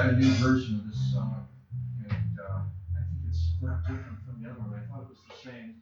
got a new version of this song, and uh, I think it's a different from the other one. I thought it was the same.